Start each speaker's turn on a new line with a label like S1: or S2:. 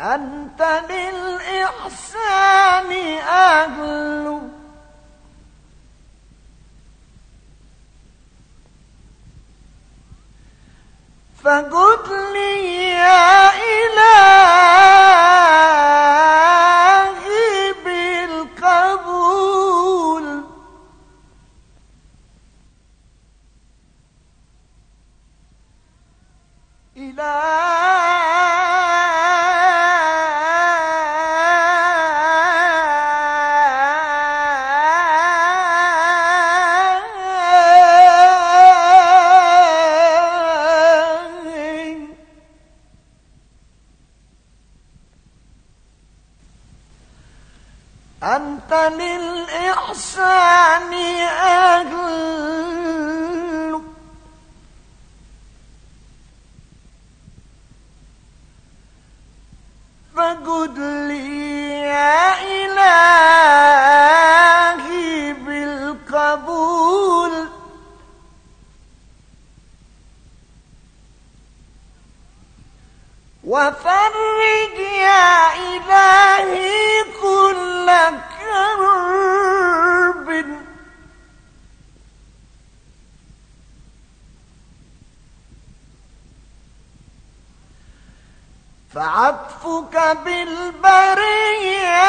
S1: أنت للإحسان أهل. فقد لي يا إلهي بالقبول. إلهي أنت للإحسان أهل. فقد لي يا إلهي بالقبول. وفرج يا فعطفك بالبرية